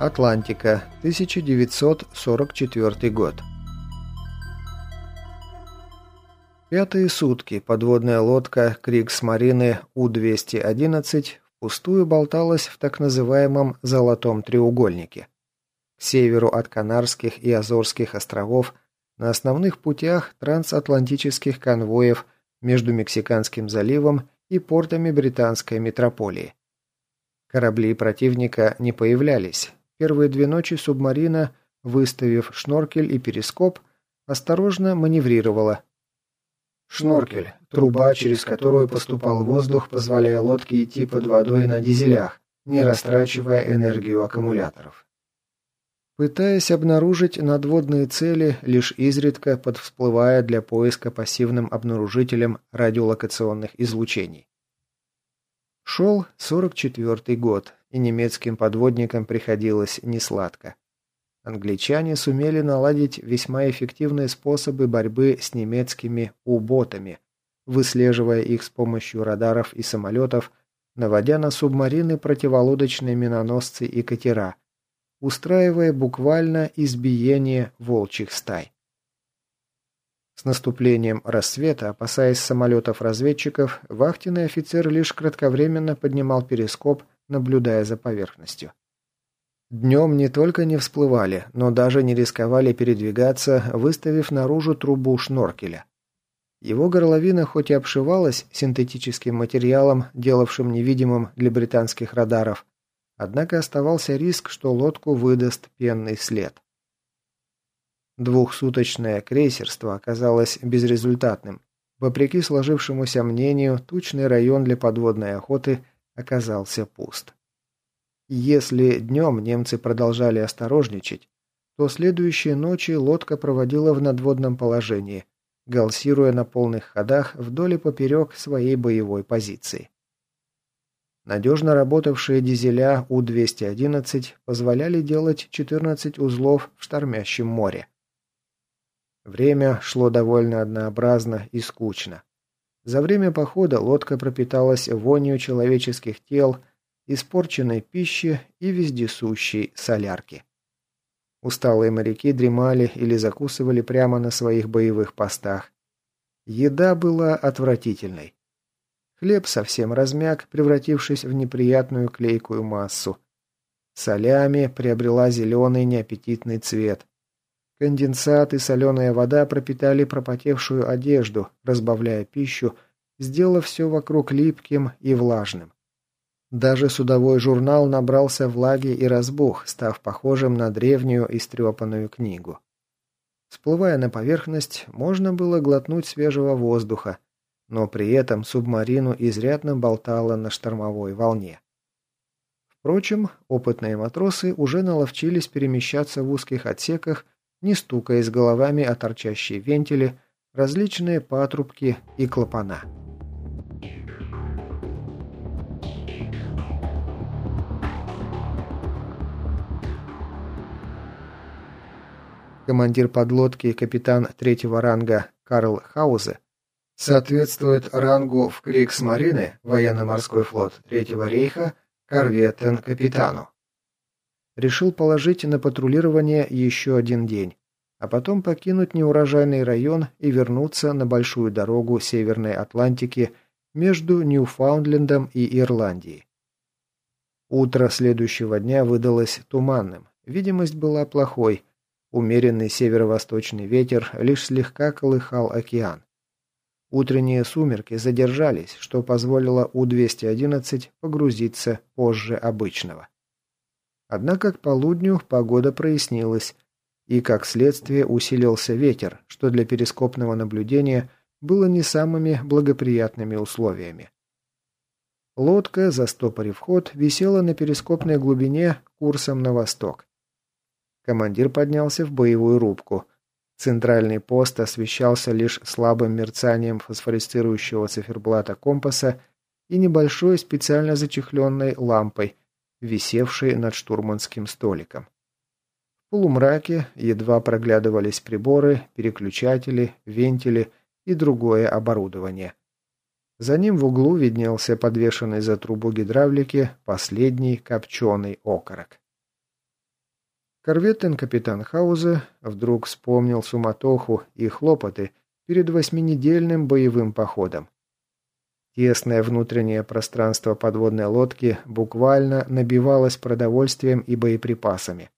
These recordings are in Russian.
Атлантика, 1944 год. Пятые сутки подводная лодка Крикс-Марины У-211 впустую болталась в так называемом «золотом треугольнике». К северу от Канарских и Азорских островов на основных путях трансатлантических конвоев между Мексиканским заливом и портами британской метрополии. Корабли противника не появлялись, Первые две ночи субмарина, выставив шноркель и перископ, осторожно маневрировала. Шноркель – труба, через которую поступал воздух, позволяя лодке идти под водой на дизелях, не растрачивая энергию аккумуляторов. Пытаясь обнаружить надводные цели, лишь изредка подвсплывая для поиска пассивным обнаружителем радиолокационных излучений. Шел 44-й год, и немецким подводникам приходилось несладко. Англичане сумели наладить весьма эффективные способы борьбы с немецкими «у-ботами», выслеживая их с помощью радаров и самолетов, наводя на субмарины противолодочные миноносцы и катера, устраивая буквально избиение волчьих стай. С наступлением рассвета, опасаясь самолетов-разведчиков, вахтенный офицер лишь кратковременно поднимал перископ наблюдая за поверхностью. Днем не только не всплывали, но даже не рисковали передвигаться, выставив наружу трубу шноркеля. Его горловина хоть и обшивалась синтетическим материалом, делавшим невидимым для британских радаров, однако оставался риск, что лодку выдаст пенный след. Двухсуточное крейсерство оказалось безрезультатным. Вопреки сложившемуся мнению, тучный район для подводной охоты оказался пуст. Если днем немцы продолжали осторожничать, то следующие ночи лодка проводила в надводном положении, галсируя на полных ходах вдоль и поперек своей боевой позиции. Надежно работавшие дизеля У-211 позволяли делать 14 узлов в штормящем море. Время шло довольно однообразно и скучно. За время похода лодка пропиталась вонью человеческих тел, испорченной пищи и вездесущей солярки. Усталые моряки дремали или закусывали прямо на своих боевых постах. Еда была отвратительной. Хлеб совсем размяк, превратившись в неприятную клейкую массу. Солями приобрела зеленый неаппетитный цвет. Конденсат и соленая вода пропитали пропотевшую одежду, разбавляя пищу, сделав все вокруг липким и влажным. Даже судовой журнал набрался влаги и разбух, став похожим на древнюю истрепанную книгу. Всплывая на поверхность, можно было глотнуть свежего воздуха, но при этом субмарину изрядно болтало на штормовой волне. Впрочем, опытные матросы уже наловчились перемещаться в узких отсеках не стукаясь головами о торчащие вентили, различные патрубки и клапана. Командир подлодки, капитан третьего ранга Карл Хаузе, соответствует рангу в Крикс-Марины, военно-морской флот Третьего рейха, корветен-капитану решил положить на патрулирование еще один день, а потом покинуть неурожайный район и вернуться на большую дорогу Северной Атлантики между Ньюфаундлендом и Ирландией. Утро следующего дня выдалось туманным, видимость была плохой, умеренный северо-восточный ветер лишь слегка колыхал океан. Утренние сумерки задержались, что позволило У-211 погрузиться позже обычного. Однако к полудню погода прояснилась, и как следствие усилился ветер, что для перископного наблюдения было не самыми благоприятными условиями. Лодка, застопорив ход, висела на перископной глубине курсом на восток. Командир поднялся в боевую рубку. Центральный пост освещался лишь слабым мерцанием фосфорицирующего циферблата компаса и небольшой специально зачехленной лампой, висевший над штурманским столиком. В полумраке едва проглядывались приборы, переключатели, вентили и другое оборудование. За ним в углу виднелся подвешенный за трубу гидравлики последний копченый окорок. Корветен-капитан Хаузе вдруг вспомнил суматоху и хлопоты перед восьминедельным боевым походом. Тесное внутреннее пространство подводной лодки буквально набивалось продовольствием и боеприпасами.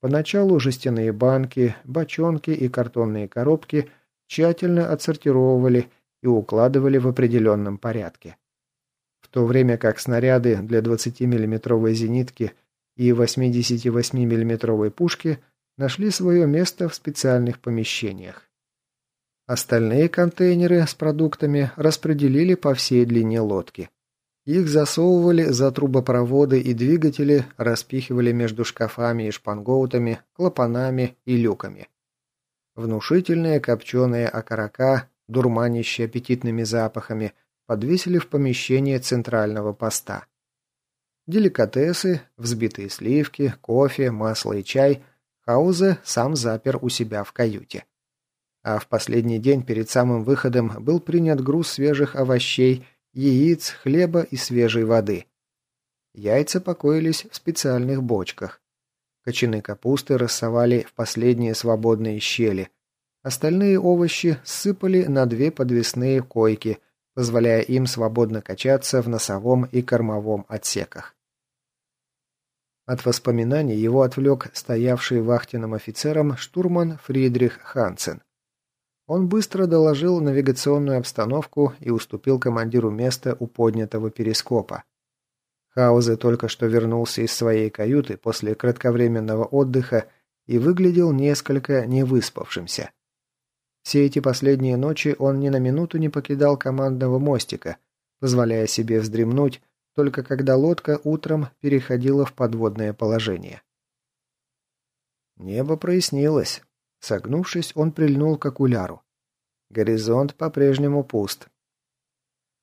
Поначалу жестяные банки, бочонки и картонные коробки тщательно отсортировывали и укладывали в определенном порядке. В то время как снаряды для 20 миллиметровой зенитки и 88 миллиметровой пушки нашли свое место в специальных помещениях. Остальные контейнеры с продуктами распределили по всей длине лодки. Их засовывали за трубопроводы и двигатели, распихивали между шкафами и шпангоутами, клапанами и люками. Внушительные копченые окорока, дурманящие аппетитными запахами, подвесили в помещение центрального поста. Деликатесы, взбитые сливки, кофе, масло и чай Хаузе сам запер у себя в каюте а в последний день перед самым выходом был принят груз свежих овощей, яиц, хлеба и свежей воды. Яйца покоились в специальных бочках. Кочаны капусты рассовали в последние свободные щели. Остальные овощи сыпали на две подвесные койки, позволяя им свободно качаться в носовом и кормовом отсеках. От воспоминаний его отвлек стоявший вахтенным офицером штурман Фридрих Хансен. Он быстро доложил навигационную обстановку и уступил командиру место у поднятого перископа. Хаузе только что вернулся из своей каюты после кратковременного отдыха и выглядел несколько невыспавшимся. Все эти последние ночи он ни на минуту не покидал командного мостика, позволяя себе вздремнуть, только когда лодка утром переходила в подводное положение. Небо прояснилось. Согнувшись, он прильнул к окуляру. Горизонт по-прежнему пуст.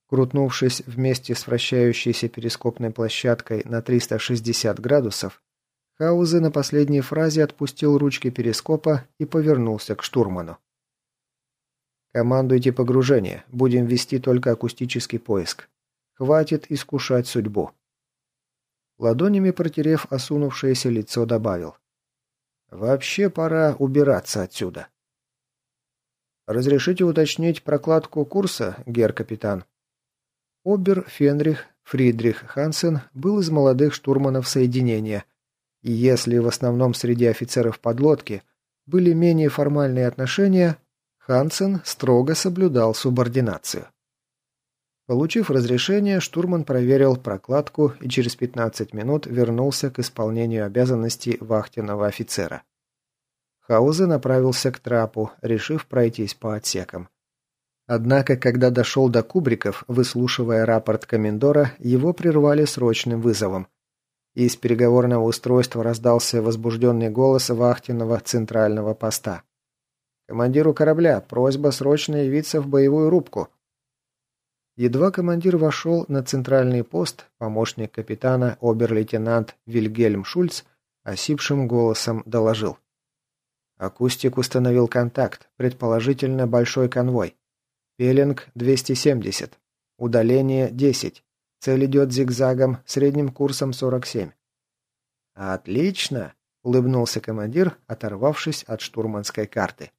Крутнувшись вместе с вращающейся перископной площадкой на 360 градусов, Хаузе на последней фразе отпустил ручки перископа и повернулся к штурману. «Командуйте погружение. Будем вести только акустический поиск. Хватит искушать судьбу». Ладонями протерев осунувшееся лицо, добавил. Вообще пора убираться отсюда. Разрешите уточнить прокладку курса, гер-капитан? Обер Фенрих Фридрих Хансен был из молодых штурманов соединения, и если в основном среди офицеров подлодки были менее формальные отношения, Хансен строго соблюдал субординацию. Получив разрешение, штурман проверил прокладку и через 15 минут вернулся к исполнению обязанностей вахтенного офицера. Хаузе направился к трапу, решив пройтись по отсекам. Однако, когда дошел до кубриков, выслушивая рапорт комендора, его прервали срочным вызовом. Из переговорного устройства раздался возбужденный голос вахтенного центрального поста. «Командиру корабля, просьба срочно явиться в боевую рубку». Едва командир вошел на центральный пост, помощник капитана обер-лейтенант Вильгельм Шульц осипшим голосом доложил. Акустик установил контакт, предположительно большой конвой. Пелинг 270. Удаление 10. Цель идет зигзагом, средним курсом 47. «Отлично!» – улыбнулся командир, оторвавшись от штурманской карты.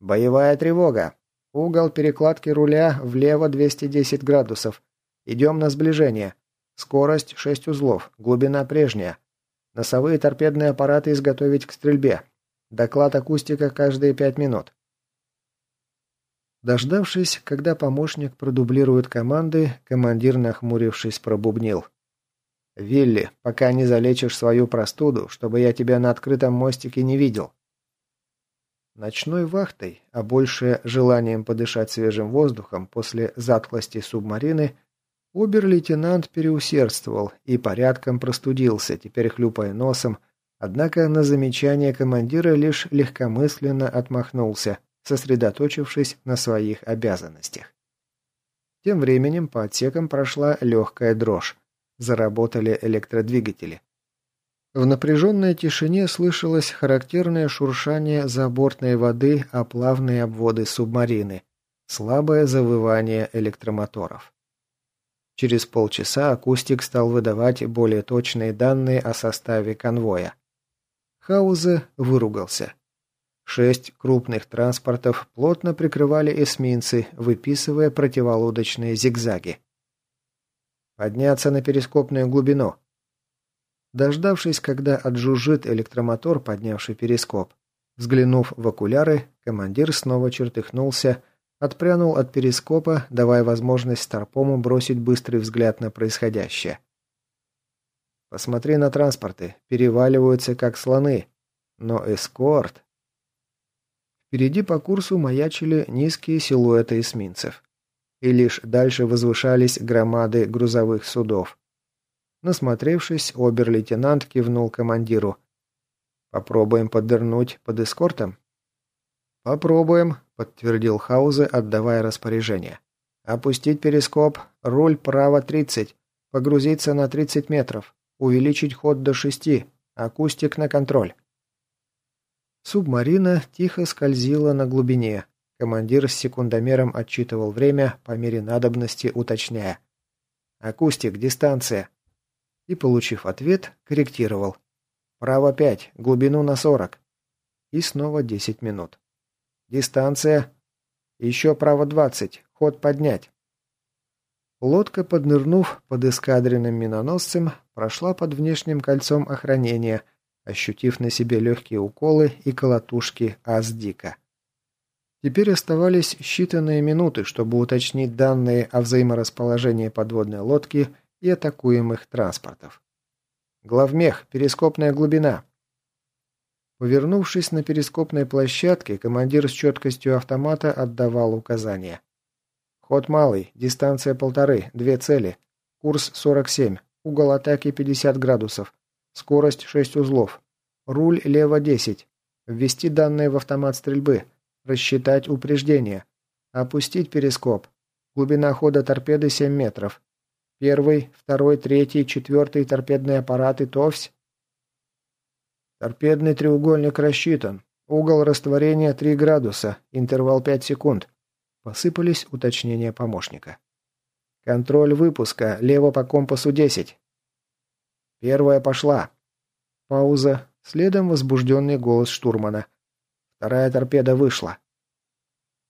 «Боевая тревога. Угол перекладки руля влево 210 градусов. Идем на сближение. Скорость 6 узлов, глубина прежняя. Носовые торпедные аппараты изготовить к стрельбе. Доклад акустика каждые пять минут. Дождавшись, когда помощник продублирует команды, командир, нахмурившись, пробубнил. «Вилли, пока не залечишь свою простуду, чтобы я тебя на открытом мостике не видел». Ночной вахтой, а больше желанием подышать свежим воздухом после затхлости субмарины, обер-лейтенант переусердствовал и порядком простудился, теперь хлюпая носом, однако на замечание командира лишь легкомысленно отмахнулся, сосредоточившись на своих обязанностях. Тем временем по отсекам прошла легкая дрожь. Заработали электродвигатели. В напряженной тишине слышалось характерное шуршание забортной воды о плавные обводы субмарины, слабое завывание электромоторов. Через полчаса акустик стал выдавать более точные данные о составе конвоя. Хаузе выругался. Шесть крупных транспортов плотно прикрывали эсминцы, выписывая противолодочные зигзаги. «Подняться на перископную глубину». Дождавшись, когда отжужжит электромотор, поднявший перископ, взглянув в окуляры, командир снова чертыхнулся, отпрянул от перископа, давая возможность Старпому бросить быстрый взгляд на происходящее. «Посмотри на транспорты, переваливаются как слоны. Но эскорт...» Впереди по курсу маячили низкие силуэты эсминцев. И лишь дальше возвышались громады грузовых судов. Насмотревшись, обер-лейтенант кивнул командиру. «Попробуем подвернуть под эскортом?» «Попробуем», — подтвердил Хаузе, отдавая распоряжение. «Опустить перископ, руль право 30, погрузиться на 30 метров, увеличить ход до 6, акустик на контроль». Субмарина тихо скользила на глубине. Командир с секундомером отчитывал время, по мере надобности уточняя. «Акустик, дистанция». И, получив ответ, корректировал. «Право 5, глубину на 40». И снова 10 минут. «Дистанция. Еще право 20, ход поднять». Лодка, поднырнув под эскадренным миноносцем, прошла под внешним кольцом охранения – ощутив на себе легкие уколы и колотушки Аздика. Теперь оставались считанные минуты, чтобы уточнить данные о взаиморасположении подводной лодки и атакуемых транспортов. Главмех, перископная глубина. Повернувшись на перископной площадке, командир с четкостью автомата отдавал указания. Ход малый, дистанция полторы, две цели, курс 47, угол атаки 50 градусов, Скорость 6 узлов. Руль лево 10. Ввести данные в автомат стрельбы. Рассчитать упреждение. Опустить перископ. Глубина хода торпеды 7 метров. Первый, второй, третий, четвертый торпедные аппараты ТОВСь. Торпедный треугольник рассчитан. Угол растворения 3 градуса. Интервал 5 секунд. Посыпались уточнения помощника. Контроль выпуска. Лево по компасу 10. Первая пошла. Пауза. Следом возбужденный голос штурмана. Вторая торпеда вышла.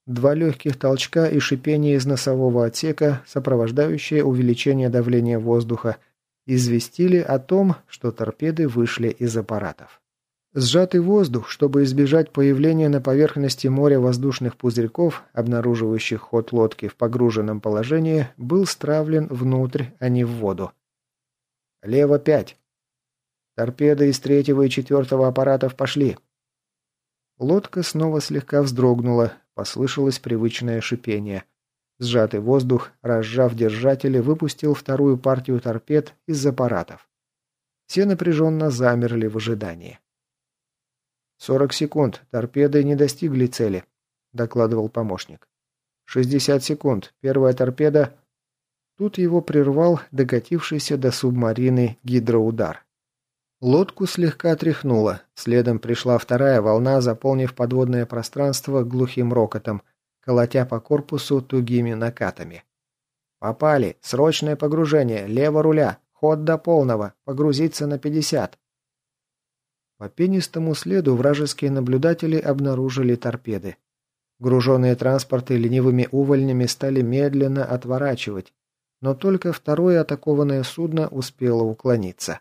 Два легких толчка и шипение из носового отсека, сопровождающее увеличение давления воздуха, известили о том, что торпеды вышли из аппаратов. Сжатый воздух, чтобы избежать появления на поверхности моря воздушных пузырьков, обнаруживающих ход лодки в погруженном положении, был стравлен внутрь, а не в воду. Лево пять. Торпеды из третьего и четвертого аппаратов пошли. Лодка снова слегка вздрогнула, послышалось привычное шипение. Сжатый воздух, разжав держатели, выпустил вторую партию торпед из аппаратов. Все напряженно замерли в ожидании. «Сорок секунд. Торпеды не достигли цели», — докладывал помощник. «Шестьдесят секунд. Первая торпеда...» Тут его прервал докатившийся до субмарины гидроудар. Лодку слегка тряхнуло, следом пришла вторая волна, заполнив подводное пространство глухим рокотом, колотя по корпусу тугими накатами. «Попали! Срочное погружение! Лево руля! Ход до полного! Погрузиться на 50!» По пенистому следу вражеские наблюдатели обнаружили торпеды. Груженные транспорты ленивыми увольнями стали медленно отворачивать, но только второе атакованное судно успело уклониться.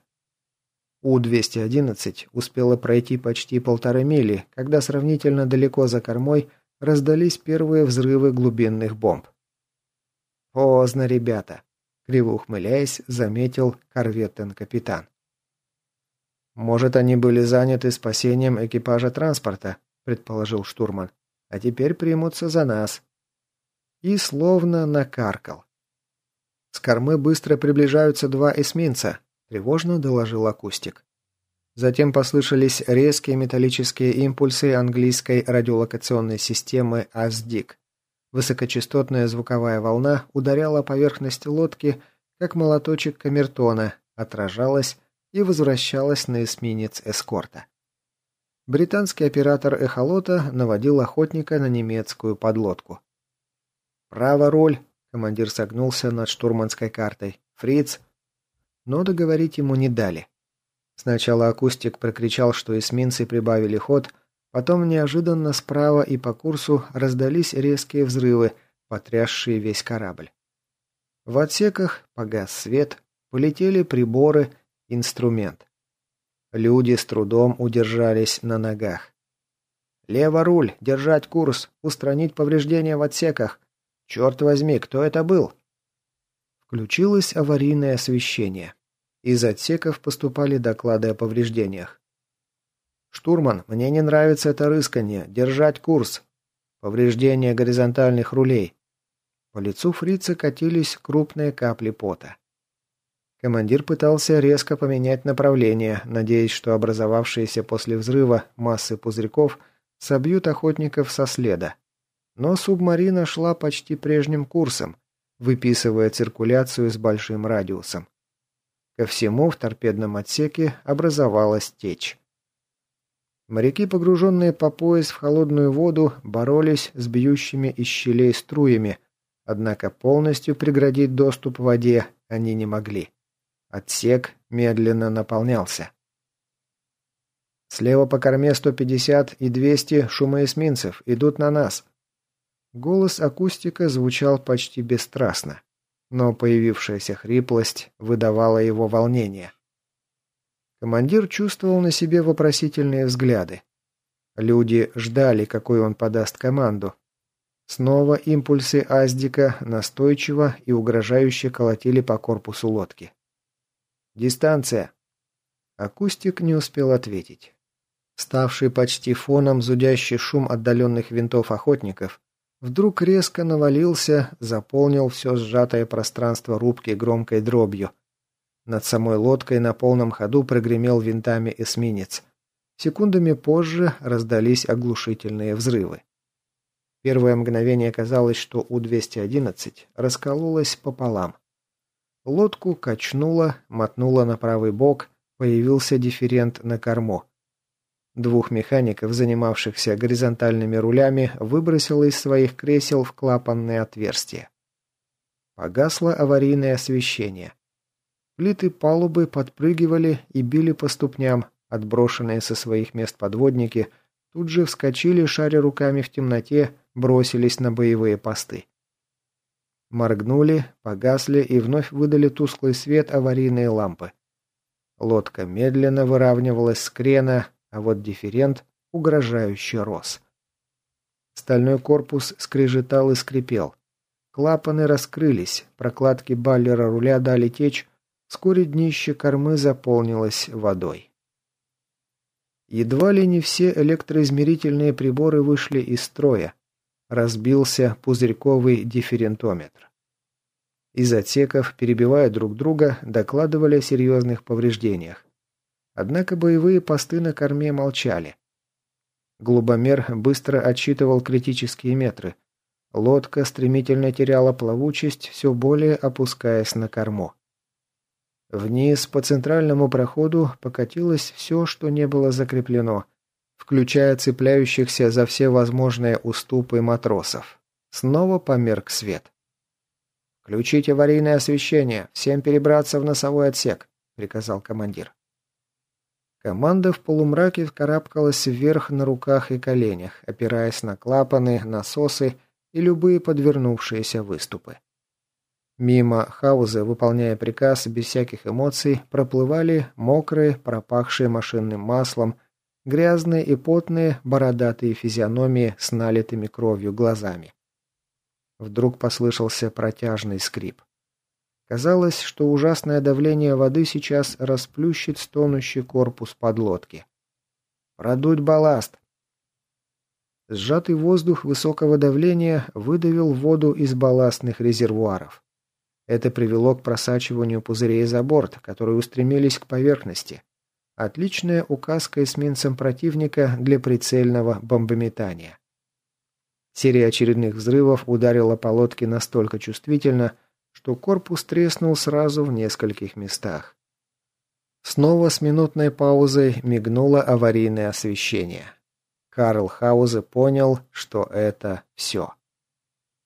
У-211 успело пройти почти полторы мили, когда сравнительно далеко за кормой раздались первые взрывы глубинных бомб. «Поздно, ребята», — криво ухмыляясь, заметил корветтен-капитан. «Может, они были заняты спасением экипажа транспорта», — предположил штурман. «А теперь примутся за нас». И словно накаркал. «С кормы быстро приближаются два эсминца», – тревожно доложил акустик. Затем послышались резкие металлические импульсы английской радиолокационной системы ASDIC. Высокочастотная звуковая волна ударяла поверхность лодки, как молоточек камертона, отражалась и возвращалась на эсминец эскорта. Британский оператор эхолота наводил охотника на немецкую подлодку. «Право руль!» Командир согнулся над штурманской картой. «Фриц!» Но договорить ему не дали. Сначала акустик прокричал, что эсминцы прибавили ход, потом неожиданно справа и по курсу раздались резкие взрывы, потрясшие весь корабль. В отсеках погас свет, полетели приборы, инструмент. Люди с трудом удержались на ногах. «Лево руль! Держать курс! Устранить повреждения в отсеках! Черт возьми, кто это был?» Включилось аварийное освещение. Из отсеков поступали доклады о повреждениях. «Штурман, мне не нравится это рысканье. Держать курс. Повреждение горизонтальных рулей». По лицу фрица катились крупные капли пота. Командир пытался резко поменять направление, надеясь, что образовавшиеся после взрыва массы пузырьков собьют охотников со следа. Но субмарина шла почти прежним курсом, выписывая циркуляцию с большим радиусом. Ко всему в торпедном отсеке образовалась течь. Моряки, погруженные по пояс в холодную воду, боролись с бьющими из щелей струями, однако полностью преградить доступ в воде они не могли. Отсек медленно наполнялся. Слева по корме 150 и 200 шумоэсминцев идут на нас. Голос акустика звучал почти бесстрастно, но появившаяся хриплость выдавала его волнение. Командир чувствовал на себе вопросительные взгляды. Люди ждали, какой он подаст команду. Снова импульсы Аздика настойчиво и угрожающе колотили по корпусу лодки. «Дистанция!» Акустик не успел ответить. Ставший почти фоном зудящий шум отдаленных винтов охотников вдруг резко навалился, заполнил все сжатое пространство рубки громкой дробью. Над самой лодкой на полном ходу прогремел винтами эсминец. Секундами позже раздались оглушительные взрывы. Первое мгновение казалось, что У-211 раскололась пополам. Лодку качнуло, мотнуло на правый бок, появился дифферент на корму. Двух механиков, занимавшихся горизонтальными рулями, выбросило из своих кресел в клапанные отверстия. Погасло аварийное освещение. Плиты палубы подпрыгивали и били по ступням, отброшенные со своих мест подводники, тут же вскочили, шаря руками в темноте, бросились на боевые посты. Моргнули, погасли и вновь выдали тусклый свет аварийные лампы. Лодка медленно выравнивалась с крена, а вот дифферент угрожающе рос. Стальной корпус скрежетал и скрипел. Клапаны раскрылись, прокладки баллера руля дали течь, вскоре днище кормы заполнилось водой. Едва ли не все электроизмерительные приборы вышли из строя, разбился пузырьковый дифферентометр. Из отсеков, перебивая друг друга, докладывали о серьезных повреждениях. Однако боевые посты на корме молчали. Глубомер быстро отсчитывал критические метры. Лодка стремительно теряла плавучесть, все более опускаясь на корму. Вниз по центральному проходу покатилось все, что не было закреплено, включая цепляющихся за все возможные уступы матросов. Снова померк свет. «Включить аварийное освещение! Всем перебраться в носовой отсек!» — приказал командир. Команда в полумраке вкарабкалась вверх на руках и коленях, опираясь на клапаны, насосы и любые подвернувшиеся выступы. Мимо хаузы, выполняя приказ без всяких эмоций, проплывали мокрые, пропахшие машинным маслом, Грязные и потные, бородатые физиономии с налитыми кровью глазами. Вдруг послышался протяжный скрип. Казалось, что ужасное давление воды сейчас расплющит стонущий корпус подлодки. «Продуть балласт!» Сжатый воздух высокого давления выдавил воду из балластных резервуаров. Это привело к просачиванию пузырей за борт, которые устремились к поверхности. Отличная указка эсминцам противника для прицельного бомбометания. Серия очередных взрывов ударила по лодке настолько чувствительно, что корпус треснул сразу в нескольких местах. Снова с минутной паузой мигнуло аварийное освещение. Карл Хаузе понял, что это все.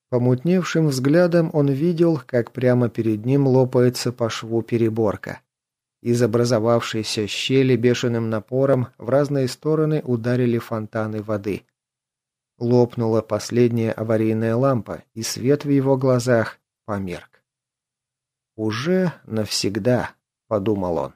Помутневшим взглядом он видел, как прямо перед ним лопается по шву переборка. Из образовавшейся щели бешеным напором в разные стороны ударили фонтаны воды. Лопнула последняя аварийная лампа, и свет в его глазах померк. «Уже навсегда», — подумал он.